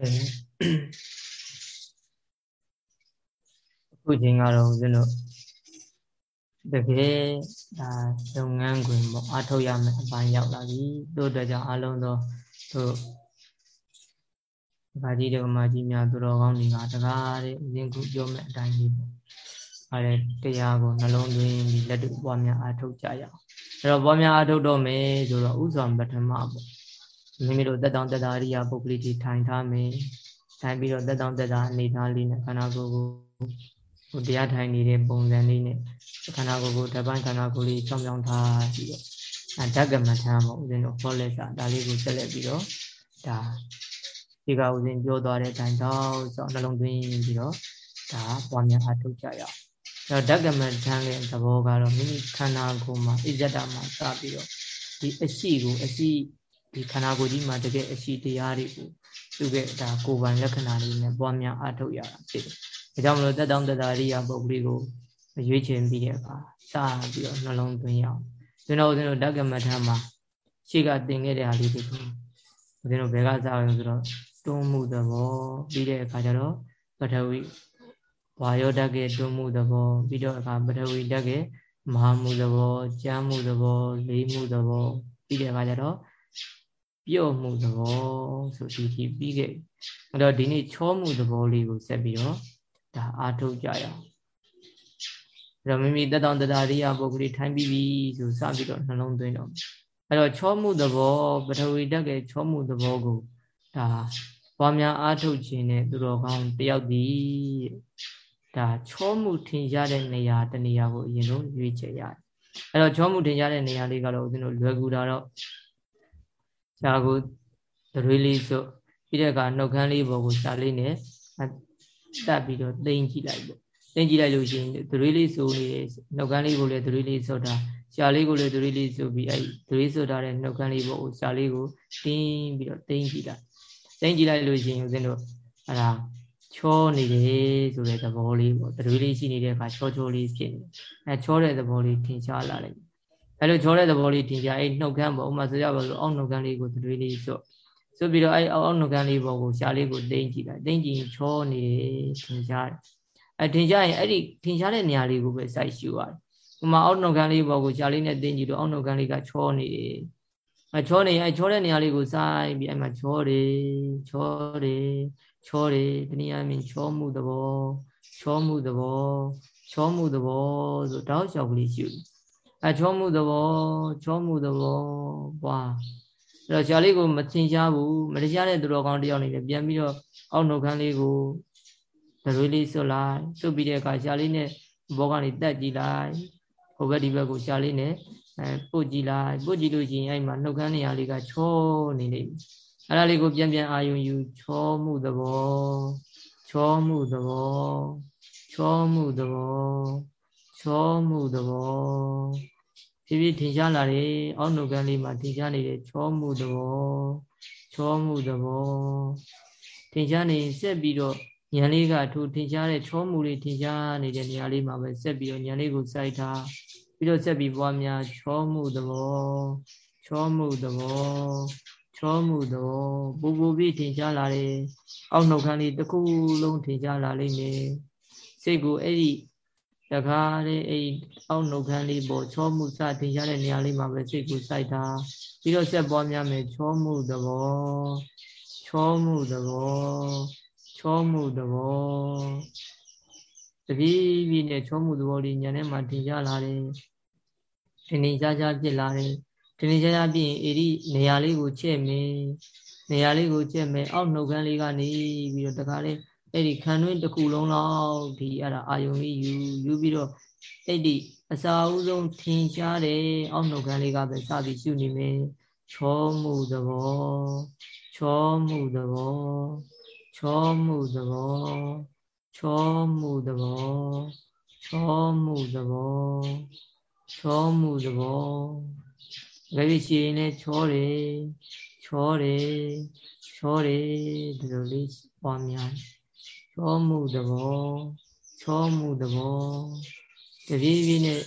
အခုချိန်ကတော့ဦးဇင်းတို့တကယ်ဒါလုပ်ငန်းခွင်ပေါ့အထောက်ရမယ်အပိုင်းရောက်လာပြီတို့အတွက်ကြောင့်အလုံးသောတို့ဒါကြီးတွေကမကြီးများသူတော်ကောင်းတွေကတကားတဲ့ဦးဇင်းခုပြောမယ်အတိုင်းလေးပေါ့အဲတရားကိုနှလုံးသွင်းပြီးလက်တွေ့ပွားများအထောက်ကြရအောင်အဲ့တော့ပွားများအထောက်တော့မယ်ဆိုတော့ဥစွာပထမပေါ့ မိမိတို့တက်တောင်တက်တာရိယာပုဂ္ဂလိတိထိုင်ထားမယ်ထိုင်ပြီးတော့တက်တောင်တက်တာအနေထားလေးနဲ့ခန္ဓာကိုယ်ကိုဟိုတရားထိုင်နေတဲ့ပုံစံလေးနဲ့ခန္ဓာကိုယ်ကိုတပိုင်းခန္ဓာကိုယ်လေးချောင်းချောင်းထားပြီးတော့အဓကမထမ်းပေါ့ဦးဇင်းတို့ဟောလက်စာဒါလေးကိုဆက်လက်ပြီးတော့ဒါဒီကဦးဇင်းပြောသွားတဲ့အတိုင်းတော့ဆိုနှလုံးသွင်းပြီးတော့ဒါပွားများအထုတ်ကြရအောင်အဲ့တော့ဓကမထမ်းတဲ့သဘောကတော့မိမိခန္ဓာကိုယ်မှာဣဇဒမှာစပြီးတော့ဒီအရှိကိုအရှိ ဒီခန္ဓာကိုယ်ကြီးမှာတကယ်အရှိတရားတွေကိုသူကဒါကိုယ်ပိုင်လက္ခဏာလေးနဲ့ပွားများအထုတ်ရတာဖြစ်တယ်ဒါကြောင့်မလို့တက်တောင်းတတာရိယာပုဂ္ဂလိကိုရွေးချယ်ပြီးတဲ့အခါစပြီးတော့နှလုံးသွင်းရအောင်ကျွန်တော်ဦးဇင်းတို့ဓကမထမ်းမှာရှေ့ကသင်ခဲ့တဲ့အားလေးတွေကိုဦးဇင်းတို့ဘယ်ကစအောင်ဆိုတော့တွန်းမှုသဘောပြီးတဲ့အခါကျတော့ပထဝီဝါယောဓာတ်ကတွန်းမှုသဘောပြီးတော့အခါပထဝီဓာတ်ကမဟာမှုသဘောကျမ်းမှုသဘောလေးမှုသဘောပြီးတဲ့အခါကျတော့ ပြုတ်မှုသဘောဆိုဒီဒီပြီးခဲ့အဲ့တော့ဒီနေ့ချောမှုသဘောလေးကိုဆက်ပြီးတော့ဒါအားထုတ်ကြရအောင်အဲ့တော့မိမိတက်တောင်တတာရိယပုဂ္ဂလိထိုင်ပြီးပြီဆိုစပြီးတော့နှလုံးသွင်းတော့အဲ့တော့ချောမှုသဘောပထဝီဓာတ်ကချောမှုသဘောကိုဒါပွားများအားထုတ်ခြင်းနဲ့သူတော်ကောင်းတယောက်ဒီဒါချောမှုထင်ရှားတဲ့နေရာတနေရာကိုအရင်ဆုံးရွေးချယ်ရတယ်အဲ့တော့ချောမှုထင်ရှားတဲ့နေရာလေးကတော့ဦးဇင်းတို့လွယ်ကူတာတော့ ရှားကိုဒရွေးလေးစို့ပြီးတဲ့အခါနှုတ်ခမ်းလေးပေါ်ကိုရှားလေးနဲ့တက်ပြီးတော့သိမ့်ကြည့်လိုက်ပေါ့သိမ့်ကြည့်လိုက်လို့ရှိရင်ဒရွေးလေးစို့နေတယ်နှုတ်ခမ်းလေးကိုလည်းဒရွေးလေးစို့တာရှားလေးကိုလည်းဒရွေးလေးစို့ပြီးအဲ့ဒရွေးစို့ထားတဲ့နှုတ်ခမ်းလေးပေါ်ကိုရှားလေးကိုတင်းပြီးတော့သိမ့်ကြည့်လိုက်သိမ့်ကြည့်လိုက်လို့ရှိရင်ဦးဇင်းတို့အဲ့ဒါချောနေတယ်ဆိုတဲ့သဘောလေးပေါ့တရွေးလေးရှိနေတဲ့အခါချောချောလေးဖြစ်နေအဲချောတဲ့သဘောလေးထင်ရှားလာတယ် အဲလိုချောတဲ့သဘောလေးထင်ရှားအဲ့နှုတ်ခမ်းပေါ့ဥမာဆိုရပါလို့အောက်နှုတ်ခမ်းလေးကိုတရွေးလေးစို့စို့ပြီးတော့အဲ့အောက်နှုတ်ခမ်းလေးပေါ်ကိုရှားလေးကိုသိမ့်ကြည့်လိုက်သိမ့်ကြည့်ရင်ချောနေတယ်ထင်ရှားတယ်အဲထင်ရှားရင်အဲ့ဒီထင်ရှားတဲ့နေရာလေးကိုပဲစိုက်ရှူရတယ်ဥမာအောက်နှုတ်ခမ်းလေးပေါ်ကိုရှားလေးနဲ့သိမ့်ကြည့်တော့အောက်နှုတ်ခမ်းလေးကချောနေတယ်အချောနေအဲချောတဲ့နေရာလေးကိုစိုက်ပြီးအဲ့မှာချောတယ်ချောတယ်ချောတယ်တနည်းအားဖြင့်ချောမှုသဘောချောမှုသဘောချောမှုသဘောဆိုတောက်လျှောက်ကလေးရှိတယ် အဲချောမှုသဘောချောမှုသဘောပွားအဲ့တော့ဆရာလေးကိုမသင်ရှားဘူးမတရားတဲ့သူတော်ကောင်းတယောက်နေတယ်ပြန်ပြီးတော့အောက်နှုတ်ခမ်းလေးကိုဒရွေးလေးဆွတ်လိုက်ဆွတ်ပြီးတဲ့အခါဆရာလေးနဲ့ဘောကနေတက်ကြည့်လိုက်ဟိုဘက်ဒီဘက်ကိုဆရာလေးနဲ့အဲပုတ်ကြည့်လိုက်ပုတ်ကြည့်လို့ရှိရင်အဲ့မှာနှုတ်ခမ်းနေရာလေးကချောနေနေပြီအဲ့ဒါလေးကိုပြန်ပြန်အာယုံယူချောမှုသဘောချောမှုသဘောချောမှုသဘော ချောမှုသဘောဖြည်းဖြည်းထင်ရှားလာတယ်အောက်နှုတ်ခမ်းလေးမှာထင်ရှားနေတဲ့ချောမှုသဘောချောမှုသဘောထင်ရှားနေဆက်ပြီးတော့ဉာဏ်လေးကထိုထင်ရှားတဲ့ချောမှုလေးထင်ရှားနေတဲ့နေရာလေးမှာပဲဆက်ပြီးတော့ဉာဏ်လေးကိုစိုက်ထားပြီးတော့ဆက်ပြီးပွားများချောမှုသဘောချောမှုသဘောချောမှုသဘောပူပူပြီးထင်ရှားလာတယ်အောက်နှုတ်ခမ်းလေးတစ်ခုလုံးထင်ရှားလာလိမ့်မယ်စိတ်ကိုအဲ့ဒီ တခါလေးအဲ့အောက်နှုတ်ခမ်းလေးပေါ်ချောမှုစထင်ရှားတဲ့နေရာလေးမှာပဲစိတ်ကိုစိုက်တာပြီးတော့ဆက်ပွားများမယ်ချောမှုသဘောချောမှုသဘောချောမှုသဘောတပြေးပြေးနဲ့ချောမှုသဘောလေးညာထဲမှာထင်ရှားလာတယ်ထင်ထင်ရှားရှားဖြစ်လာတယ်ထင်ထင်ရှားရှားဖြစ်ရင်အေဒီနေရာလေးကိုချက်မယ်နေရာလေးကိုချက်မယ်အောက်နှုတ်ခမ်းလေးကနေပြီးတော့တခါလေး အဲ့ဒီခံတွင်းတစ်ခုလုံးလောက်ဒီအဲ့ဒါအာယုံလေးယူယူပြီးတော့အဲ့ဒီအစာအုပ်ဆုံးထင်ရှားတယ်အောက်နှုတ်ခမ်းလေးကပဲစပြီးရှုနေမယ်ချောမှုသဘောချောမှုသဘောချောမှုသဘောချောမှုသဘောချောမှုသဘောချောမှုသဘောဒါပြရှိရင်လည်းချောတယ်ချောတယ်ချောတယ်ဒီလိုလေးပွားများ ချောမှုသဘောချောမှုသဘောတပြေးပြေးနဲ့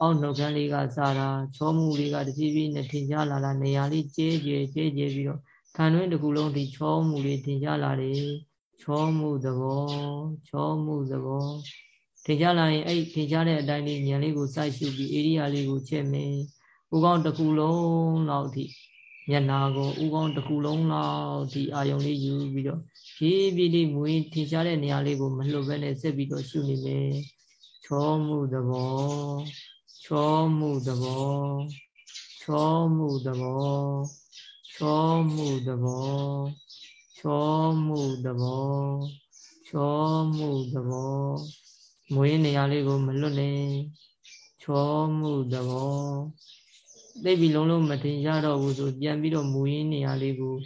အောက်နှုတ်ခမ်းလေးကစားတာချောမှုလေးကတပြေးပြေးနဲ့ထင်ရှားလာတာနေရာလေးကျဲကျဲကျဲကျဲပြီးတော့ခံတွင်းတစ်ခုလုံးဒီချောမှုလေးထင်ရှားလာတယ်ချောမှုသဘောချောမှုသဘောထင်ရှားလာရင်အဲ့ထင်ရှားတဲ့အတိုင်းလေးဉာဏ်လေးကိုစိုက်ရှုပြီးဧရိယာလေးကိုချက်မယ်ဥကောင်းတစ်ခုလုံးလောက်ထိ မျက်နာကိုဥကောင်းတစ်ခုလုံးလောက်ဒီအာယုံလေးယူပြီးတော့ဖြည်းဖြည်းလေးမွေးထင်ရှားတဲ့နေရာလေးကိုမလှုပ်ဘဲနဲ့ဆက်ပြီးတော့ရှုနေမယ်ချောမှုသဘောချောမှုသဘောချောမှုသဘောချောမှုသဘောချောမှုသဘောချောမှုသဘောမွေးနေရာလေးကိုမလွတ်နဲ့ချောမှုသဘော သိပြီလုံးလုံးမတင်ရတော့ဘူးဆိုပြန်ပြီးတော့မူရင်းနေရာလေးကို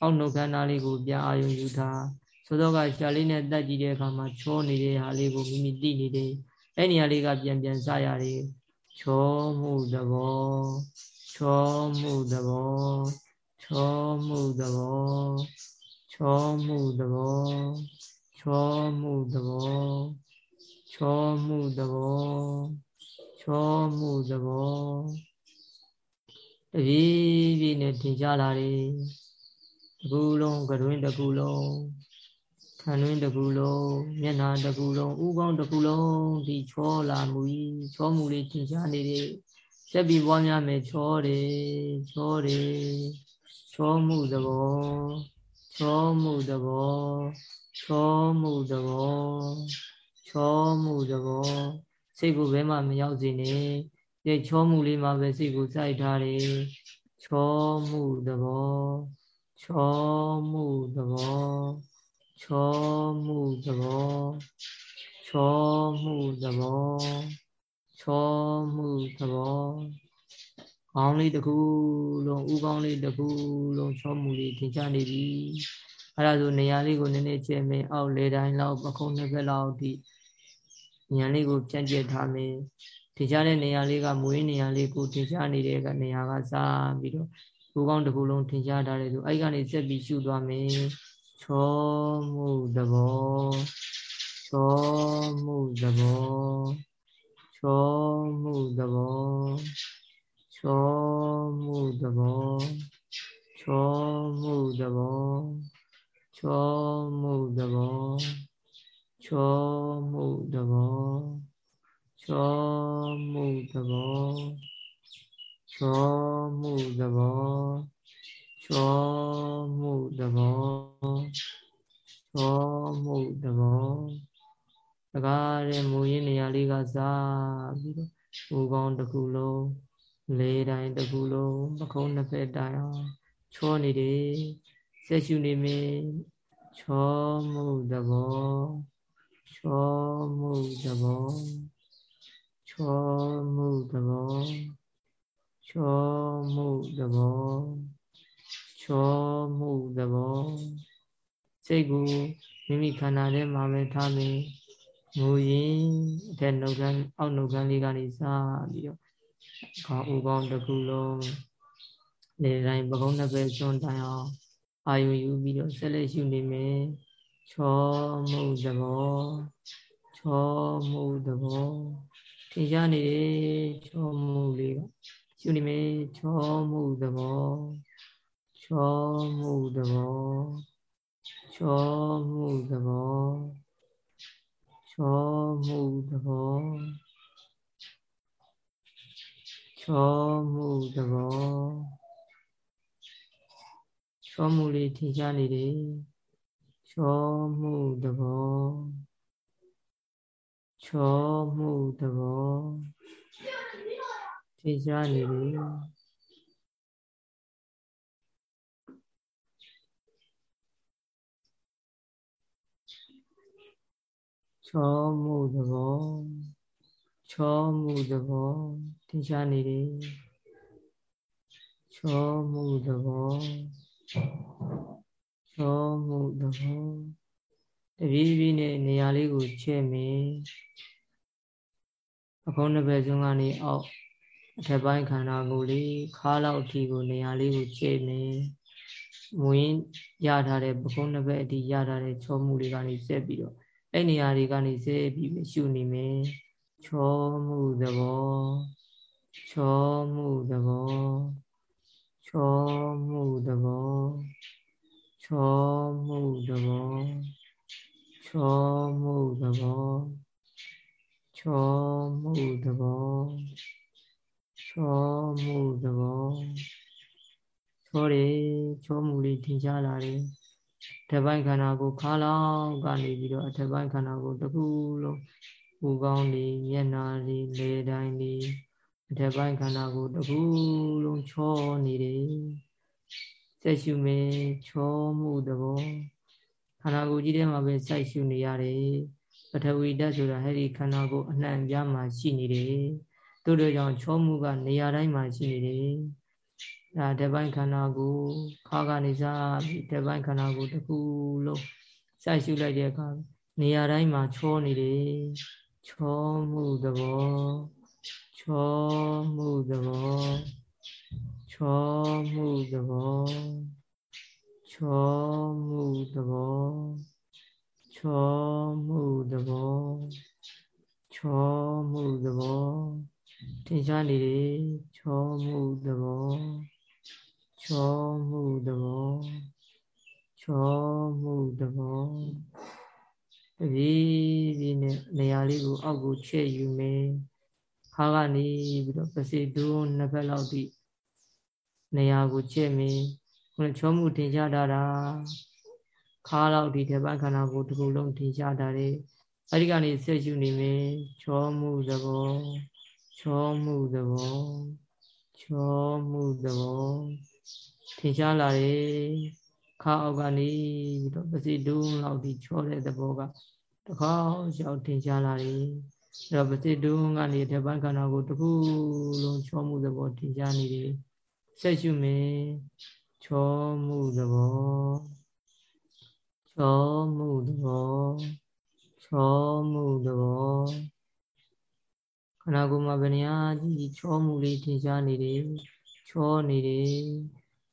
အောက်နှုတ်ခန္ဓာလေးကိုပြန်အာရုံယူထားသောသောကရှာလေးနဲ့တက်ကြည့်တဲ့အခါမှာချောနေတဲ့ဟာလေးကိုမိမိသိနေတယ်အဲ့နေရာလေးကပြန်ပြန်စရတယ်ချောမှုသဘောချောမှုသဘောချောမှုသဘောချောမှုသဘောချောမှုသဘောချောမှုသဘောချောမှုသဘော တပြေးပြေးနဲ့ထင်ရှားလာတယ်တစ်ခုလုံးကတွင်တစ်ခုလုံးခံတွင်တစ်ခုလုံးမျက်နှာတစ်ခုလုံးဥကောင်းတစ်ခုလုံးဒီချောလာမှုကြီးချောမှုလေးထင်ရှားနေတယ်ဆက်ပြီးပွားများမယ်ချောတယ်ချောတယ်ချောမှုသဘောချောမှုသဘောချောမှုသဘောချောမှုသဘောစိတ်ကိုဘယ်မှမရောက်စေနဲ့ ဒီချောမှုလေးမှာပဲစိတ်ကိုစိုက်ထားတယ်ချောမှုသဘောချောမှုသဘောချောမှုသဘောချောမှုသဘောချောမှုသဘောခေါင်းလေးတစ်ခုလုံးဥကောင်းလေးတစ်ခုလုံးချောမှုလေးထင်ရှားနေပြီအဲ့ဒါဆိုနေရာလေးကိုနည်းနည်းကျဲမယ်အောက်လေတိုင်းလောက်ပခုံးနှစ်ဖက်လောက်ဒီဉာဏ်လေးကိုပြန့်ကျက်ထားမယ် ထင်ရှားတဲ့နေရာလေးကမွေးနေရာလေးကိုထင်ရှားနေတဲ့ကနေရာကစားပြီးတော့ဥကောင်းတစ်ခုလုံးထင်ရှားထားတယ်ဆိုအဲ့ကနေဆက်ပြီးရှုသွားမယ်ချောမှုသဘောချောမှုသဘောချောမှုသဘောချောမှုသဘောချောမှုသဘောချောမှုသဘောချောမှုသဘော ချောမှုသဘောချောမှုသဘောချောမှုသဘောချောမှုသဘောတကားတဲ့မူရင်းနေရာလေးကစားပြီးတော့မူကောင်းတစ်ခုလုံးလေးတိုင်းတစ်ခုလုံးပခုံးနှစ်ဖက်တိုင်းအောင်ချောနေတယ်ဆက်ရှုနေမင်းချောမှုသဘောချောမှုသဘော ချောမှုသဘောချောမှုသဘောချောမှုသဘောစိတ်ကိုမိမိခန္ဓာထဲမှာပဲထားမယ်ငိုရင်အထက်နှုတ်ခမ်းအောက်နှုတ်ခမ်းလေးကနေစပြီးတော့ခေါင်းဥကောင်းတစ်ခုလုံးလေတိုင်းပကုံးနှစ်ပဲစွန့်တိုင်အောင်အာယုယူပြီးတော့ဆက်လက်ရှုနေမယ်ချောမှုသဘောချောမှုသဘော ထင်ရှားနေတယ်ချောမှုလေးကရှုနေမယ်ချောမှုသဘောချောမှုသဘောချောမှုသဘောချောမှုသဘောချောမှုသဘောချောမှုလေးထင်ရှားနေတယ်ချောမှုသဘော ချောမှုသဘောထင်ရှားနေတယ်ချောမှုသဘောချောမှုသဘောထင်ရှားနေတယ်ချောမှုသဘောချောမှုသဘော တပြေးပြေးနဲ့နေရာလေးကိုချဲ့မယ်အခုံးတစ်ဘက်စွန်းကနေအောက်အထက်ပိုင်းခန္ဓာကိုယ်လေးခါးလောက်အထိကိုနေရာလေးကိုချဲ့မယ်မွေးရထားတဲ့ပခုံးတစ်ဘက်အထိရထားတဲ့ချောမှုလေးကနေဆက်ပြီးတော့အဲ့နေရာတွေကနေဆက်ပြီးရှုနေမယ်ချောမှုသဘောချောမှုသဘောချောမှုသဘောချောမှုသဘော ချောမှုသဘောချောမှုသဘောချောမှုသဘောချောတယ်ချောမှုလေးထင်ရှားလာတယ်ထက်ပိုင်းခန္ဓာကိုခါလောက်ကနေပြီးတော့အထက်ပိုင်းခန္ဓာကိုတစ်ခုလုံးပူကောင်းနေမျက်နာတွေလေတိုင်းတွေအထက်ပိုင်းခန္ဓာကိုတစ်ခုလုံးချောနေတယ်ဆက်ရှုမယ်ချောမှုသဘောခ န္ဓာကိုယ်ကြီးထဲမှာပဲစိုက်ရှုနေရတယ်ပထဝီဓာတ်ဆိုတာဟဲ့ဒီခန္ဓာကိုယ်အနှံ့ပြားမှာရှိနေတယ်တို့တို့ကြောင့်ချောမှုကနေရာတိုင်းမှာရှိနေတယ်ဒါတပိုင်းခန္ဓာကိုခါကနေစားပြီးတပိုင်းခန္ဓာကိုတစ်ခုလုံးစိုက်ရှုလိုက်တဲ့အခါနေရာတိုင်းမှာချောနေတယ်ချောမှုသဘောချောမှုသဘောချောမှုသဘော ချောမှုသဘောချောမှုသဘောချောမှုသဘောထင်ရှားနေတယ်ချောမှုသဘောချောမှုသဘောချောမှုသဘောတပြေးပြေးနဲ့နေရာလေးကိုအောက်ကိုချဲ့ယူမယ်ခါကနေပြီးတော့ပစီဒုံနှစ်ဖက်လောက်ထိနေရာကိုချဲ့မယ် ခုနချောမှုထင်ရှားတာတာခါလောက်ဒီတပတ်ခန္ဓာကိုယ်တစ်ခုလုံးထင်ရှားတာလေအဲ့ဒီကနေဆက်ယူနေမယ်ချောမှုသဘောချောမှုသဘောချောမှုသဘောထင်ရှားလာတယ်ခါအောက်ကနေပြီးတော့ပစီဒုံလောက်ဒီချောတဲ့သဘောကတခါရောက်ထင်ရှားလာတယ်အဲ့တော့ပစိတုံးကနေတပန်းခန္ဓာကိုတစ်ခုလုံးချောမှုသဘောထင်ရှားနေတယ်ဆက်ရှုမယ် ချောမှုသဘောချောမှုသဘောချောမှုသဘောခန္ဓာကိုယ်မှာဗဏှာကြီးချောမှုလေးထင်ရှားနေတယ်ချောနေတယ်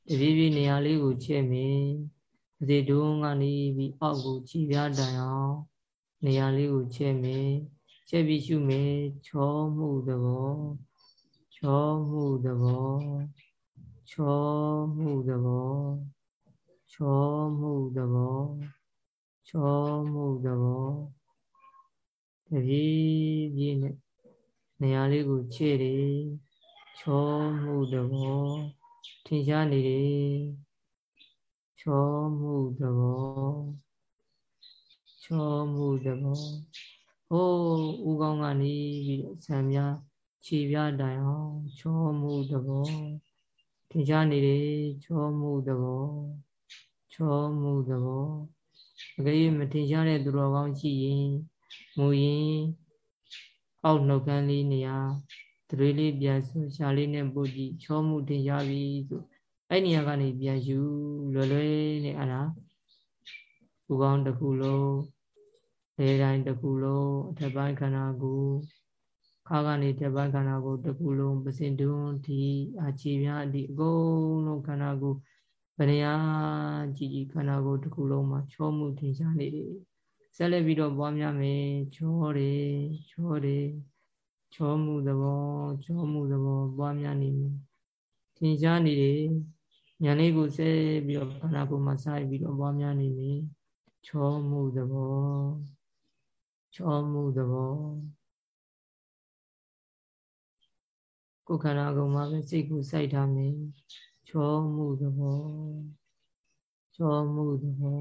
တပြေးပြေးနေရာလေးကိုချဲ့မယ်ပစိတုံးကနေပြီးအောက်ကိုခြေပြားတိုင်အောင်နေရာလေးကိုချဲ့မယ်ချဲ့ပြီးရှုမယ်ချောမှုသဘောချောမှုသဘော ချောမှုသဘောချောမှုသဘောချောမှုသဘောတပြေးပြေးနဲ့နေရာလေးကိုချဲ့တယ်ချောမှုသဘောထင်ရှားနေတယ်ချောမှုသဘောချောမှုသဘောဟိုးဥကောင်းကနေပြီးတော့ဆံပြားခြေပြားတိုင်အောင်ချောမှုသဘော ထင်ရှားနေတယ်ချောမှုသဘောချောမှုသဘောအကယ်၍မထင်ရှားတဲ့သူတော်ကောင်းရှိရင်မူရင်အောက်နှုတ်ခမ်းလေးနေရာတရွေးလေးပြန်ဆိုရှာလေးနဲ့ပုတ်ကြည့်ချောမှုထင်ရှားပြီဆိုအဲ့နေရာကနေပြန်ယူလွယ်လွယ်နဲ့အဲ့ဒါဥကောင်းတစ်ခုလုံးလေတိုင်းတစ်ခုလုံးအထက်ပိုင်းခန္ဓာကို ခါကနေထက်ပိုင်းခန္ဓာကိုတစ်ခုလုံးပစင်တွန်းဒီအခြေပြားဒီအကုန်လုံးခန္ဓာကိုဗရယကြည်ကြည်ခန္ဓာကိုတစ်ခုလုံးမှာချောမှုထင်ရှားနေတယ်ဆက်လက်ပြီးတော့ပွားများမယ်ချောတယ်ချောတယ်ချောမှုသဘောချောမှုသဘောပွားများနေမယ်ထင်ရှားနေတယ်ညာလေးကိုဆက်ပြီးတော့ခန္ဓာကိုယ်မှာစိုက်ပြီးတော့ပွားများနေမယ်ချောမှုသဘောချောမှုသဘော ကိုယ်ခန္ဓာကိုယ်မှာပဲစိတ်ကိုစိုက်ထားမယ်ချောမှုသဘောချောမှုသဘော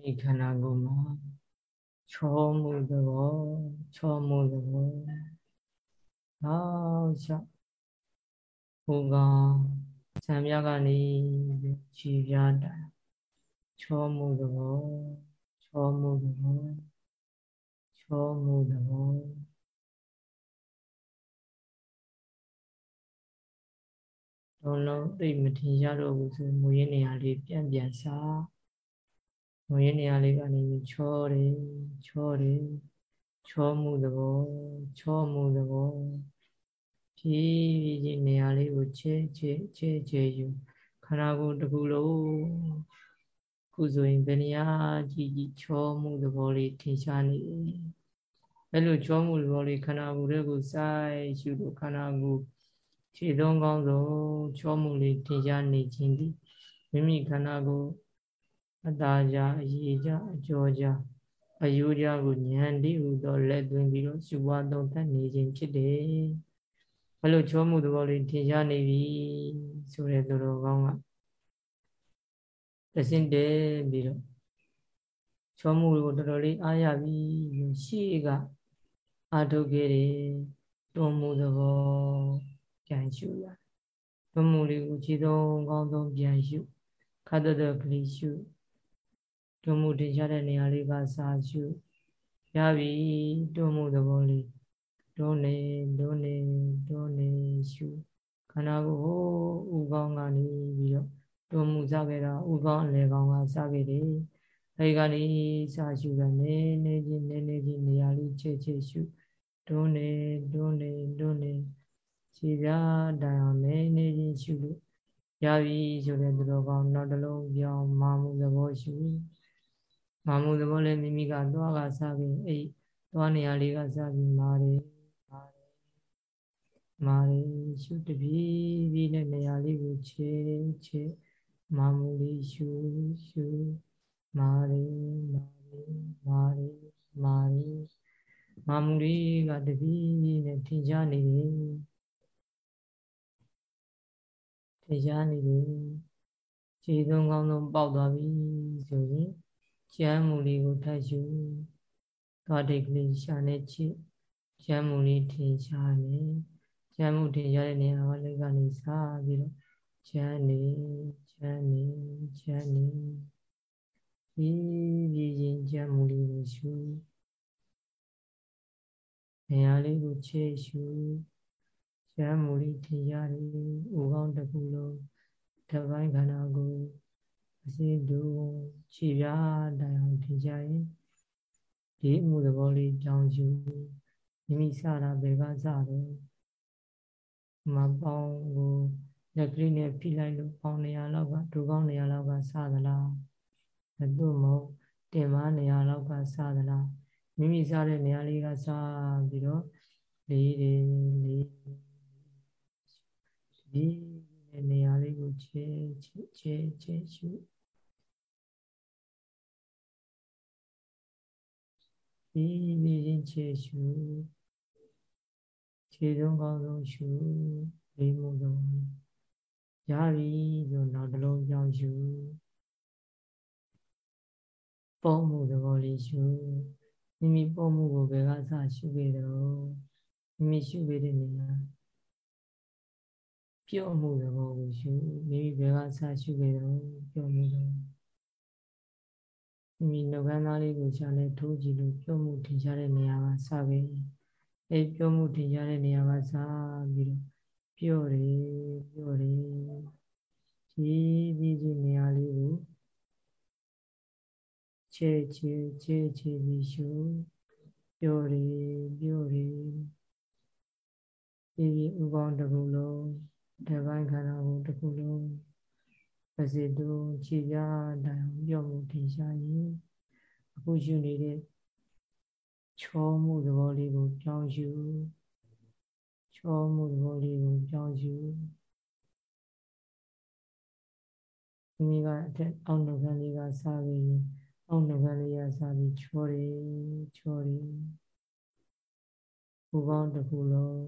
မိခန္ဓာကိုယ်မှာချောမှုသဘောချောမှုသဘောနောက်ချဟိုကောင်ဆံမြကနေခြေပြားတိုင်ချောမှုသဘောချောမှုသဘောချောမှုသဘောလုံးလုံးသိမထင်ရတော့ဘူးဆိုမူရင်းနေရာလေးပြန်ပြန်စားမူ ရင်းနေရာလေးကနေချောတယ်ချောတယ်ချောမှုသဘောချောမှုသဘောဖြည်းဖြည်းချင်းနေရာလေးကိုချဲချဲချဲချဲယူခန္ဓာကိုယ်တစ်ခုလုံးခုဆိုရင်ဘယ်နေရာကြည့်ကြည့်ချောမှုသဘောလေးထင်ရှားနေအဲ့လိုချောမှုသဘောလေးခန္ဓာကိုယ်တွေကိုစိုက်ရှုလို့ခန္ဓာကိုယ်ခြေသုံးကောင်းဆုံးချောမှုလေးထင်ရှားနေခြင်းဒီမိမိခန္ဓာကိုယ် အတားကြအရေးကြအကျော်ကြအယူကြကိုဉာဏ်တည်းဟူသောလက်သွင်းပြီးတော့ရှုပွားသုံးသပ်နေခြင်းဖြစ်တယ်ဘလို့ချောမှုသဘောလေးထင်ရှားနေပြီဆိုတဲ့သူတော်ကောင်းကတစင်တဲပြီးတော့ချောမှုကိုတော်တော်လေးအားရပြီရှေ့ကအာထုတ်ခဲ့တယ်တွန်းမှုသဘောပြန်ရှုရတွန်းမှုလေးကိုခြေသုံးကောင်းဆုံးပြန်ရှုခတ်တဲ့ကလေးရှု တွန်းမှုတင်ရှားတဲ့နေရာလေးကစာရှုရပြီတွန်းမှုသဘောလေးတွန်းနေတွန်းနေတွန်းနေရှုခန္ဓာကိုယ်ဟိုဥကောင်းကနေပြီးတော့တွန်းမှုစခဲ့တာဥကောင်းအလေကောင်းကစခဲ့တယ်အဲဒီကနေစာရှုတာနေနေချင်းနေနေချင်းနေရာလေးချေချေရှုတွန်းနေတွန်းနေတွန်းနေခြေပြားတိုင်အောင်နေနေချင်းရှုလို့ရပြီဆိုတဲ့သူတော်ကောင်းနောက်တစ်လုံးပြောင်းမာမှုသဘောရှု မာမှုသဘောလည်းမိမိကသွားကစားပြီးအဲ့သွားနေရာလေးကစားပြီးမာတယ်မာရီရှုတပြေးပြီးနဲ့နေရာလေးကိုခြေခြေမာမူလေးရှုရှုမာရီမာရီမာရီမာရီမာမူလေးကတပြေးပြီးနဲ့ထင်ရှားနေတယ်ထင်ရှားနေတယ်ခြေသုံးကောင်းဆုံးပေါက်သွားပြီဆိုရင် ကျမ်းမူလေးကိုထပ်ရှုသွားတိတ်ကလေးရှာနေချစ်ကျမ်းမူလေးထင်ရှားနေကျမ်းမှုတင်ရတဲ့နေရာကလည်းကနေစပြီးတော့ကျမ်းနေကျမ်းနေကျမ်းနေဒီပြည်ချင်းကျမ်းမှုလေးကိုရှုနေရာလေးကိုချေရှုကျမ်းမှုလေးတင်ရတယ်ဥကောင်းတစ်ခုလုံးတစ်ပိုင်းခန္ဓာကို အစိတူခြေပြားတိုင်အောင်တင်ကြရင်ဒီအမှုသဘောလေးကြောင်းရှုမိမိစတာဘယ်ကစတော့မပေါင်းကိုလက်ကလေးနဲ့ဖိလိုက်လို့ပေါင်းနေရလောက်ကဒူကောင်းနေရလောက်ကစသလားသို့မဟုတ်တင်မနေရလောက်ကစသလားမိမိစားတဲ့နေရာလေးကစပြီးတော့လေးလေးလေးဒီနေရာလေးကိုချဲချဲချဲချဲရှု ဒီဒီချင်းချဲရှုခြေဆုံးကောင်းဆုံးရှုလေးမှုဆုံးရပြီဆိုနောက်တစ်လုံးကြောင်းရှုပေါ်မှုသဘောလေးရှုမိမိပေါ်မှုကိုဘယ်ကစရှုခဲ့တော့မိမိရှုခဲ့တဲ့နေရာပြော့မှုသဘောကိုရှုမိမိဘယ်ကစရှုခဲ့တော့ပြော့မှုသဘော မိမိနှုတ်ခမ်းသားလေးကိုရှာနေထိုးကြည့်လို့ပြော့မှုထင်ရှားတဲ့နေရာကစခဲ့အဲပြောမှုတင်ကြတဲ့နေရာမှာစားပြီးတော့ပြော့တယ်ပြော့တယ်ကြီးပြီးကြီးနေရာလေးကိုချဲချဲချဲချဲပြီးရှုပြော့တယ်ပြော့တယ်ဒီဥပေါင်းတစ်ခုလုံးတပိုင်းခန္ဓာကိုတစ်ခုလုံး ပစိတုခြေပြားတိုင်ပြော့မှုတင်ရှားရင်အခုရှုနေတဲ့ချောမှုသဘောလေးကိုကြောင်းယူချောမှုသဘောလေးကိုကြောင်းယူမိမိကအထက်အောက်နှုတ်ခမ်းလေးကစားပြီးအောက်နှုတ်ခမ်းလေးကစားပြီးချောတယ်ချောတယ်ဘူကောင်းတစ်ခုလုံး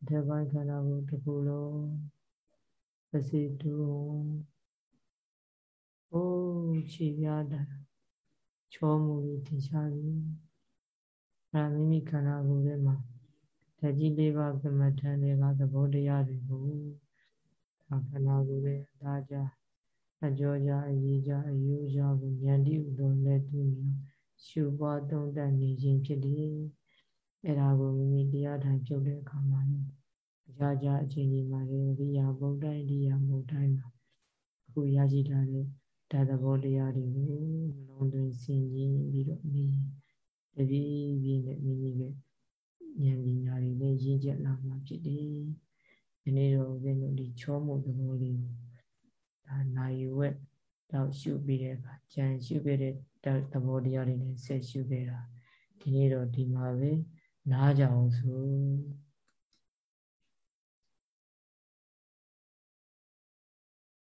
အထက်ပိုင်းခန္ဓာကိုယ်တစ်ခုလုံးပ စီတူဟိုးခြေပြားတာချောမှုလေးထင်ရှားပြီအဲမိမိခန္ဓာကိုယ်ထဲမှာဓာကြီးလေးပါးကမ္မထန်တွေကသဘောတရားတွေကိုဒါခန္ဓာကိုယ်ရဲ့အသားကြအကျော်ကြအရေးကြအယိုးကြကိုဉာဏ်တည်းဥသောလက်တူမျိုးရှုပွားသုံးတတ်နေခြင်းဖြစ်တယ်အဲ့ဒါကိုမိမိတရားထိုင်ပြုတ်တဲ့အခါမှာ ကြာကြာအချိန်ကြီးမှာလေရိယာဘုဒ္ဓိရိယာဘုဒ္ဓိမှာအခုရရှိထားတဲ့ဓာတ်သဘောတရားတွေကိုနှလုံးသွင်းဆင်ခြင်ပြီးတော့နေတပည့်ပြည့်နဲ့မိမိရဲ့ဉာဏ်ပညာတွေနဲ့ရင့်ကျက်လာမှာဖြစ်တယ်။ဒီနေ့တော့ဦးဇင်းတို့ဒီချောမှုသဘောလေးကိုဒါနိုင်ဝက်တော့ရှုပြီးတဲ့အခါကြံရှုခဲ့တဲ့သဘောတရားတွေနဲ့ဆက်ရှုခဲ့တာဒီနေ့တော့ဒီမှာပဲနားကြအောင်ဆို